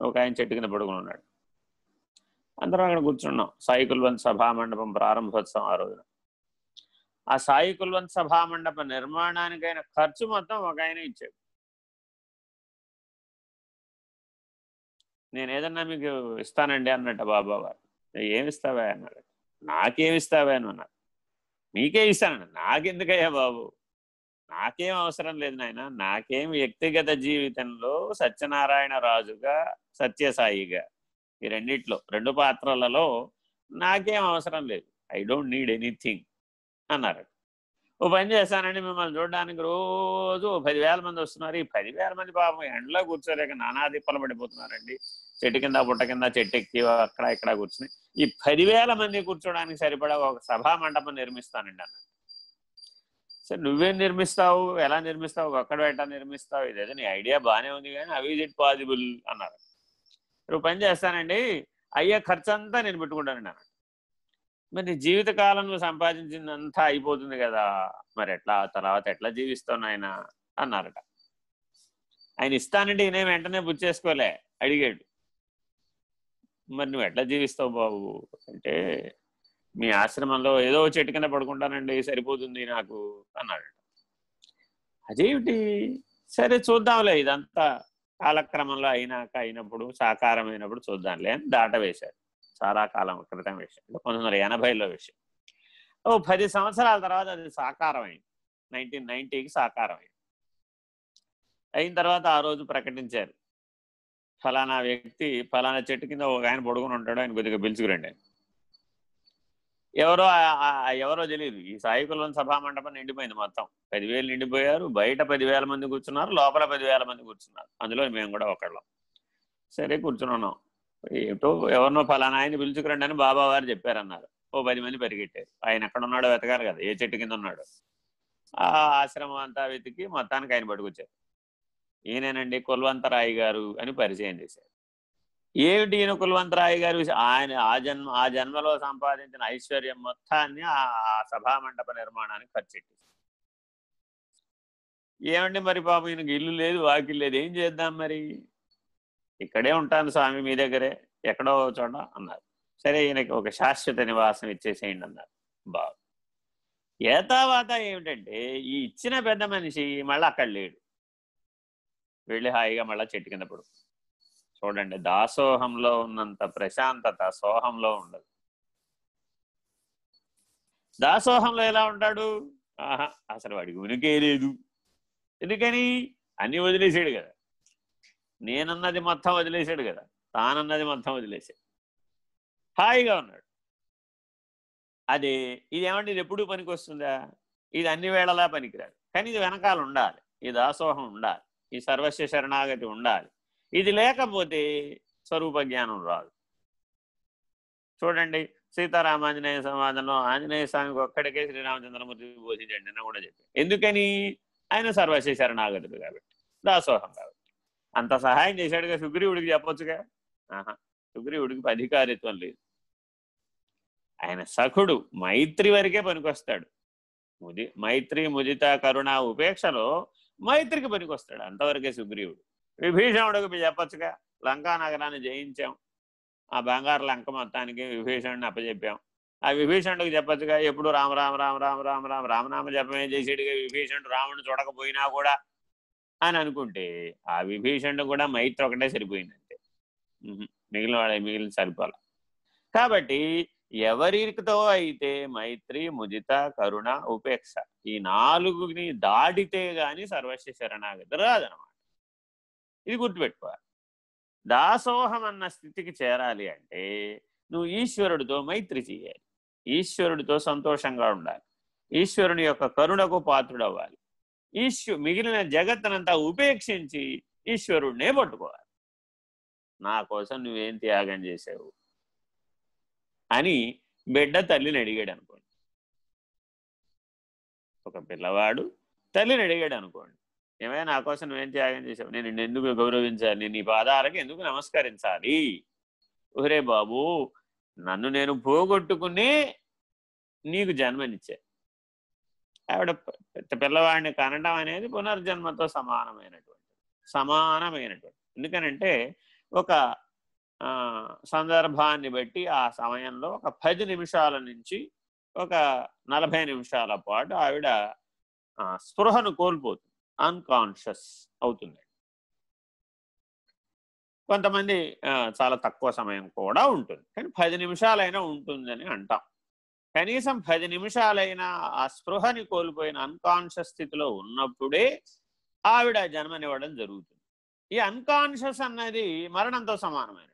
ఒక ఆయన చెట్టు కింద పడుకుని ఉన్నాడు అందరం అక్కడ కూర్చున్నాం. సాయి కుల్వంత్ సభామండపం ప్రారంభోత్సవం ఆ రోజున. ఆ సాయి కుల్వంత్ సభామండప నిర్మాణానికైన ఖర్చు మొత్తం ఒక ఆయన ఇచ్చాడు. నేను ఏదన్నా మీకు ఇస్తానండి అన్నట్ట బాబా వారు. ఏమిస్తావా అన్నాడు. నాకేమిస్తావా అని అన్నారు. నీకే ఇస్తానండి. నాకెందుకయ్యా బాబు? నాకేం అవసరం లేదు నాయన. నాకేం వ్యక్తిగత జీవితంలో సత్యనారాయణ రాజుగా సత్యసాయిగా ఈ రెండిట్లో రెండు పాత్రలలో నాకేం అవసరం లేదు. ఐ డోంట్ నీడ్ ఎనీథింగ్ అన్నారు. ఓ పని చేశానండి మిమ్మల్ని చూడడానికి. రోజు పదివేల మంది వస్తున్నారు. ఈ పదివేల మంది పాపం ఎండలో కూర్చోలేక నానా దిప్పలు పడిపోతున్నారండి. చెట్టు కింద పుట్ట కింద చెట్టు ఎక్కి అక్కడ ఇక్కడ కూర్చుని ఈ పదివేల మంది కూర్చోడానికి సరిపడా ఒక సభా మండపం నిర్మిస్తానండి అన్న. సరే నువ్వేం నిర్మిస్తావు? ఎలా నిర్మిస్తావు? ఒక్కడ ఎట్లా నిర్మిస్తావు? ఇదేదో నీ ఐడియా బాగానే ఉంది కానీ అవి ఇట్ పాసిబుల్ అన్నారు. నువ్వు పని చేస్తానండి. అయ్యే ఖర్చు అంతా నేను పెట్టుకుంటానండి అన్నాడు. మరి నీ జీవితకాలం నువ్వు సంపాదించిందంతా అయిపోతుంది కదా. మరి ఎట్లా? తర్వాత ఎట్లా జీవిస్తావు ఆయన అన్నారట. ఆయన ఇస్తానంటే ఈయన వెంటనే బుక్ చేసుకోలే అడిగాడు. మరి నువ్వు ఎట్లా జీవిస్తావు బాబు? అంటే మీ ఆశ్రమంలో ఏదో చెట్టు కింద పడుకుంటానండి సరిపోతుంది నాకు అన్నాడు. అదేమిటి సరే చూద్దాంలే ఇదంతా కాలక్రమంలో అయినాక అయినప్పుడు సాకారమైనప్పుడు చూద్దాంలే అని దాట వేశాడు. చాలా కాలం క్రితం విషయం పంతొమ్మిది వందల ఎనభైలో విషయం. ఓ పది సంవత్సరాల తర్వాత అది సాకారం అయింది నైన్టీన్ నైన్టీకి సాకారం అయింది అయిన తర్వాత ఆ రోజు ప్రకటించారు. ఫలానా వ్యక్తి ఫలానా చెట్టు కింద ఒక ఆయన పడుకుని ఉంటాడు ఆయన కొద్దిగా పిలుచుకురండి ఎవరో ఎవరో తెలియదు ఈ సాయి కులం సభా మండపం నిండిపోయింది మొత్తం. పదివేలు నిండిపోయారు. బయట పదివేల మంది కూర్చున్నారు. లోపల పదివేల మంది కూర్చున్నారు. అందులో మేము కూడా ఒకళ్ళం. సరే కూర్చున్నాం ఏటో ఎవరినో ఫలానా ఆయన పిలుచుకురండి అని బాబా వారు చెప్పారన్నారు. ఓ పది మంది పరిగెట్టారు. ఆయన ఎక్కడ ఉన్నాడో వెతకారు కదా. ఏ చెట్టు కింద ఉన్నాడు. ఆ ఆశ్రమం అంతా వెతికి మొత్తానికి ఆయన పట్టుకొచ్చారు. ఈయనేనండి కుల్వంతరాయి గారు అని పరిచయం చేశారు. ఏమిటి ఈయన కుల్వంతరాయి గారు ఆయన ఆ జన్మ ఆ జన్మలో సంపాదించిన ఐశ్వర్యం మొత్తాన్ని ఆ సభామండప నిర్మాణానికి ఖర్చు ఏమండి మరి పాపం ఈయనకి ఇల్లు లేదు వాకిల్ లేదు ఏం చేద్దాం మరి? ఇక్కడే ఉంటాను స్వామి మీ దగ్గరే ఎక్కడో చోట అన్నారు. సరే ఈయనకి ఒక శాశ్వత నివాసం ఇచ్చేసేయండి అన్నారు బాబు. ఏతావాత ఏమిటంటే ఈ ఇచ్చిన పెద్ద మనిషి మళ్ళీ అక్కడ లేడు. వెళ్ళి హాయిగా మళ్ళీ చెట్టు కింద పడుతుంది చూడండి దాసోహంలో ఉన్నంత ప్రశాంతత సోహంలో ఉండదు. దాసోహంలో ఎలా ఉంటాడు? ఆహా అసలు వాడికి ఉనికే లేదు. ఎందుకని? అన్ని వదిలేసాడు కదా. నేనన్నది మొత్తం వదిలేసాడు కదా. తానన్నది మొత్తం వదిలేసాడు హాయిగా ఉన్నాడు. అదే ఇది ఇది ఎప్పుడు పనికి వస్తుందా ఇది అన్ని వేళలా పనికిరాదు. కానీ ఇది వెనకాల ఉండాలి. ఈ దాసోహం ఉండాలి. ఈ సర్వస్వ శరణాగతి ఉండాలి. ఇది లేకపోతే స్వరూప జ్ఞానం రాదు. చూడండి సీతారామాంజనేయ సమాజంలో ఆంజనేయ స్వామికి ఒక్కడికే శ్రీరామచంద్రమూర్తి బోధించండి అని కూడా చెప్పి ఎందుకని? ఆయన సర్వస్వ శరణాగతుడు కాబట్టి దాసోహం కాబట్టి. అంత సహాయం చేశాడుగా సుగ్రీవుడికి చెప్పొచ్చుగా? ఆహా సుగ్రీవుడికి అధికారిత్వం లేదు. ఆయన సఖుడు మైత్రి వరకే పనికొస్తాడు. ముది మైత్రి ముదిత కరుణ ఉపేక్షలో మైత్రికి పనికొస్తాడు అంతవరకే సుగ్రీవుడు. విభీషణుడికి చెప్పొచ్చుగా. లంకా నగరాన్ని జయించాం. ఆ బంగారు లంక మొత్తానికి విభీషణుడిని అప్పచెప్పాం ఆ విభీషణుడికి చెప్పొచ్చుగా ఎప్పుడు రామ రామ రామ రామ రామ రామ రామనామ జపమే చేసేడుగా విభీషణుడు రాముడిని చూడకపోయినా కూడా అని అనుకుంటే ఆ విభీషణుడు కూడా మైత్రి ఒకటే సరిపోయిందంటే మిగిలిన వాళ్ళ మిగిలిన సరిపోల. కాబట్టి ఎవరితో అయితే మైత్రి ముదిత కరుణ ఉపేక్ష ఈ నాలుగుని దాటితే గాని సర్వస్వ శరణాగతి రాదనమాట. ఇది గుర్తుపెట్టుకోవాలి దాసోహం అన్న స్థితికి చేరాలి అంటే నువ్వు ఈశ్వరుడితో మైత్రి చేయాలి. ఈశ్వరుడితో సంతోషంగా ఉండాలి. ఈశ్వరుని యొక్క కరుణకు పాత్రుడవ్వాలి. ఈశ్వ మిగిలిన జగత్తునంతా ఉపేక్షించి ఈశ్వరుడినే పట్టుకోవాలి. నా కోసం నువ్వేం త్యాగం చేసావు అని బిడ్డ తల్లిని అడిగాడు అనుకోండి. ఒక పిల్లవాడు తల్లిని అడిగాడు అనుకోండి. ఏమైనా నా కోసం నువ్వేం త్యాగం చేసావు? నేను నిన్ను ఎందుకు గౌరవించాలి? నీ పాదాలకు ఎందుకు నమస్కరించాలి? ఒరే బాబు నన్ను నేను పోగొట్టుకుని నీకు జన్మనిచ్చా. ఆవిడ పిల్లవాడిని కనడం అనేది పునర్జన్మతో సమానమైనటువంటి సమానమైనటువంటి. ఎందుకనంటే ఒక సందర్భాన్ని బట్టి ఆ సమయంలో ఒక పది నిమిషాల నుంచి ఒక నలభై నిమిషాల పాటు ఆవిడ స్పృహను కోల్పోతుంది. అన్కాన్షియస్ అవుతుంది. కొంతమంది చాలా తక్కువ సమయం కూడా ఉంటుంది. కానీ పది నిమిషాలైనా ఉంటుందని అంటాం. కనీసం పది నిమిషాలైనా ఆ స్పృహని కోల్పోయిన అన్కాన్షియస్ స్థితిలో ఉన్నప్పుడే ఆవిడ జన్మనివ్వడం జరుగుతుంది. ఈ అన్కాన్షియస్ అన్నది మరణంతో సమానమైన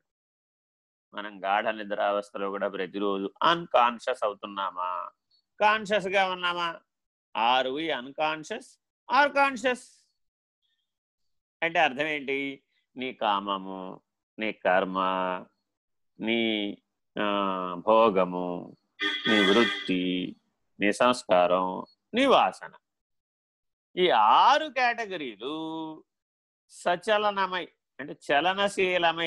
మనం గాఢ నిద్రావస్థలో కూడా ప్రతిరోజు అన్కాన్షియస్ అవుతున్నామా? కాన్షియస్గా ఉన్నామా? Are we unconscious or conscious అంటే అర్థం ఏంటి నీ కామము నీ కర్మ నీ భోగము నీ వృత్తి నీ సంస్కారం నీ వాసన. ఈ ఆరు కేటగిరీలు సచలనమై అంటే చలనశీలమై